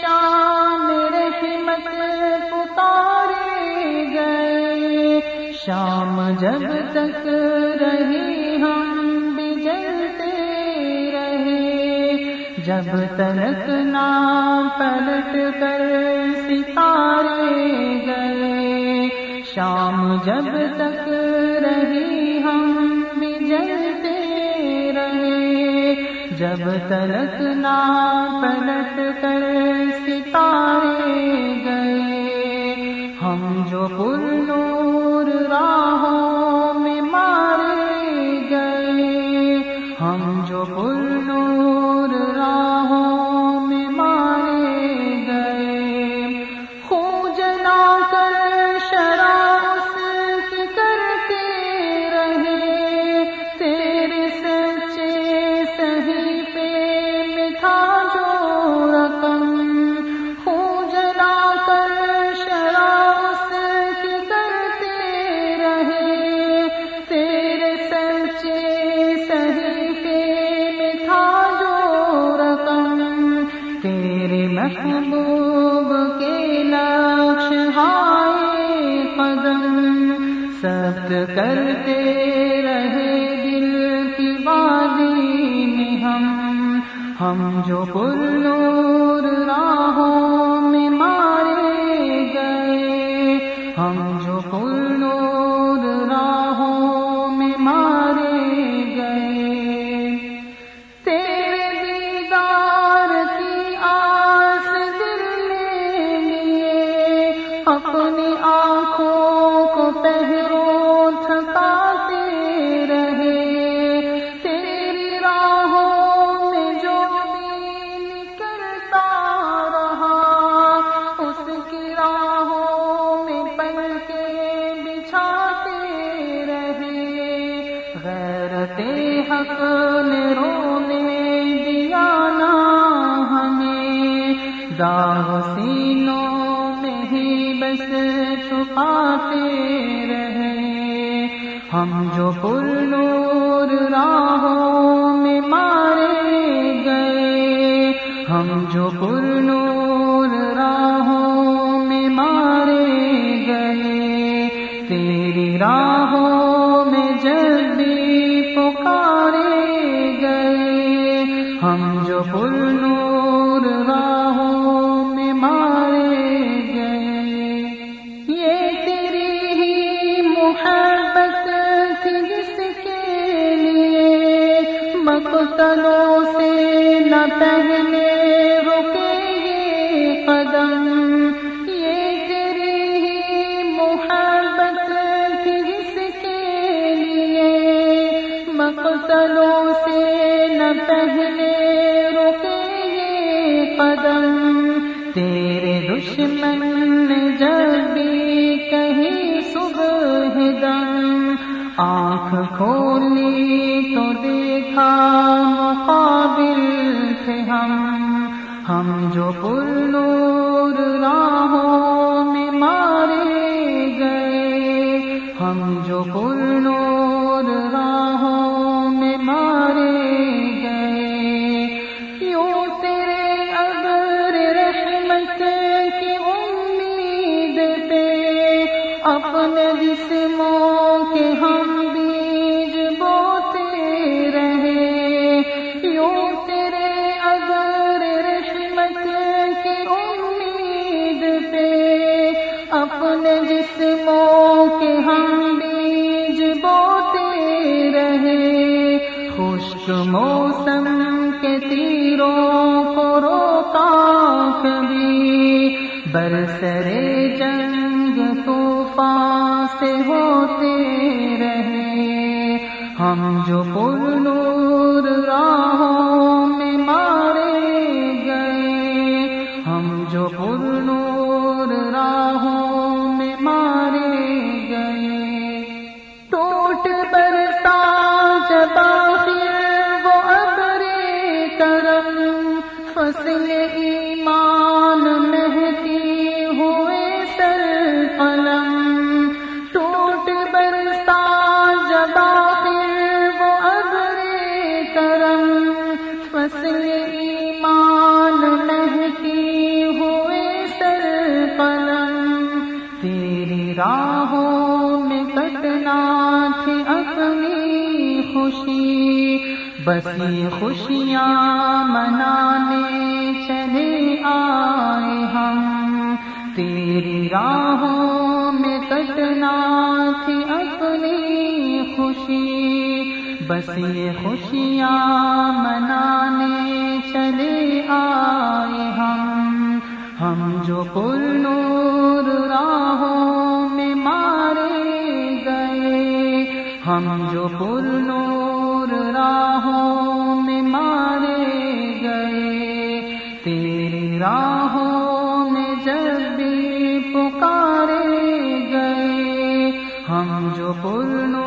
شام رحمت پکارے گئے۔ شام جب تک رہی ہم بجلتے رہے۔ جب تلک نام پلٹ کر ستارے گئے۔ شام جب تک جب تلک نہ پلٹ کر ستارے گئے ہم جو پور محبوب کے لکش ہائے قدم سبت کرتے رہے دل کی وادی میں ہم ہم جو پر ہمیں داغ سینوں میں ہی بس چھپاتے رہے۔ ہم جو پر نور راہوں میں مارے گئے۔ ہم جو پر نور راہوں میں مارے گئے۔ تیری راہوں میں جب بھی پکارے گئے۔ ہم جو پر آنکھ کھولی تو دیکھا مقابل تھے ہم ہم جو پر نور راہوں میں مارے گئے، ہم جو پر نور خشک موسم کے تیروں کو روکا کبھی۔ برسرے جنگ طوفان سے ہوتے رہے۔ ہم جو پر نور راہوں میں مارے گئے۔ ہم جو پر نور راہوں خوشی بس یہ خوشیاں منانے چلے آئے ہم۔ تیری راہوں میں کٹنا تھی اپنی خوشی۔ بس یہ خوشیاں منانے چلے آئے ہم۔ ہم جو پل نور راہوں میں مارے گئے۔ ہم جو پل نور راہوں میں مارے گئے۔ تیری راہوں میں جب بھی پکارے گئے ہم جو پل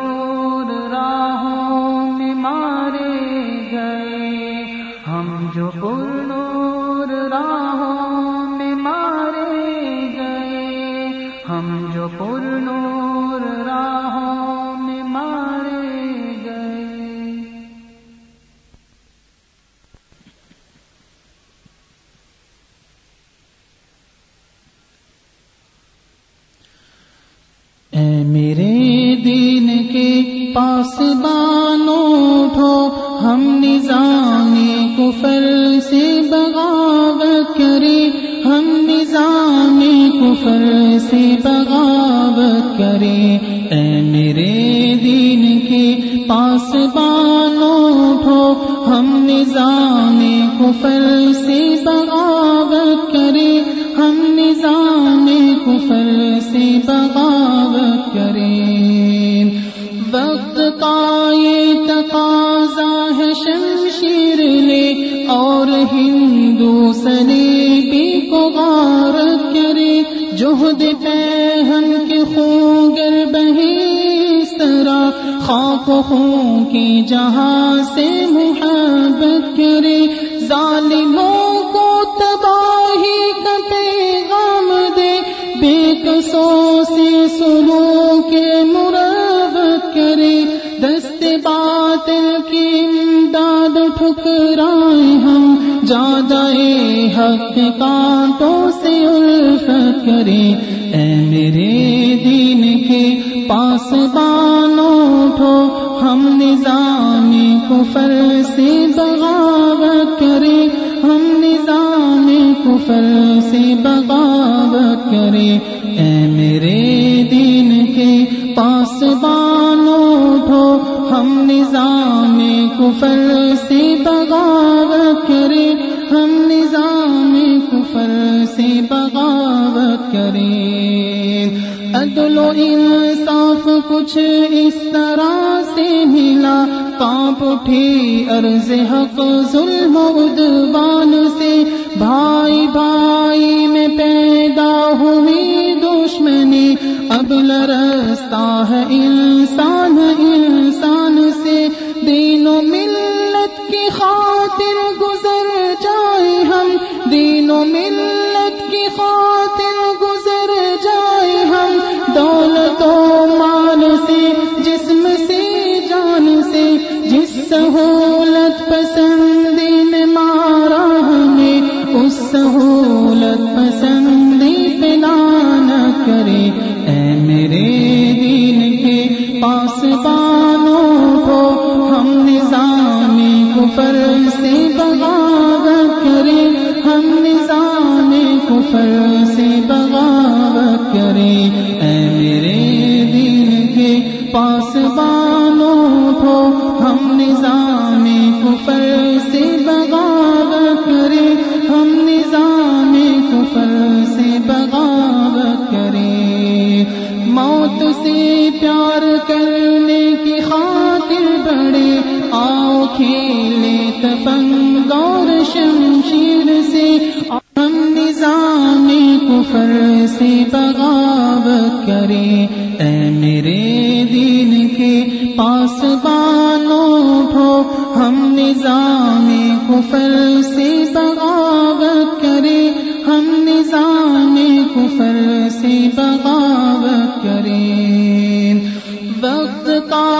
پاس بانو اٹھو، ہم نظام کفر سے بغاوت کرے۔ ہم نظام کفر سے بغاوت کرے۔ اے میرے دین کے پاس بانو اٹھو، ہم نظام کفر سے بغاوت جہد پہن کے خون گر بہی سرا خاک خون کی جہاں سے محبت کرے، ظالموں کو تباہی کا پیغام دے۔ بے قصوں سے سلو کے مر حق کانٹوں سے الفت کرے۔ اے میرے دین کے پاس بانو اٹھو۔ ہم نظام کفر سے بغاوت کرے۔ ہم نظام کفر سے بغاوت کرے۔ اے میرے دین کے پاس بانو اٹھو۔ ہم نظام کفر سے بغاوت کرے۔ ہم نظام کفر سے بغاوت کریں۔ عدل و انصاف کچھ اس طرح سے ملا۔ کانپ اٹھی عرض حق، ظلم و عدوان سے۔ بھائی بھائی میں پیدا ہوئی دشمنی اب لرستا ہے انسان سہولت پسندی نے مارا ہمیں، اس سہولت پسندی پہ نہ کرے۔ اے میرے دین کے پاس بانو کو، ہم نظام کفر سے بغاوت کرے۔ ہم نظام کفر سے بغاوت کرے۔ اے میرے دین کے پاس بانو آؤ کھیلے تفنگ شمشیر سے ہم نظام کفر سے بغاوت کرے اے میرے دین کے پاس بانو اٹھو، ہم نظام کفر سے بغاوت کرے ہم نظام کفر سے بغاوت کریں۔ وقت کا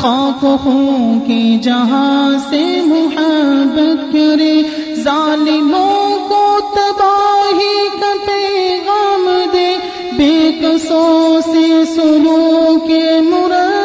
خاک خون کے جہاں سے محبت کرے، ظالموں کو تباہی کا پیغام دے۔ بے قصوں سے سلو کے مراد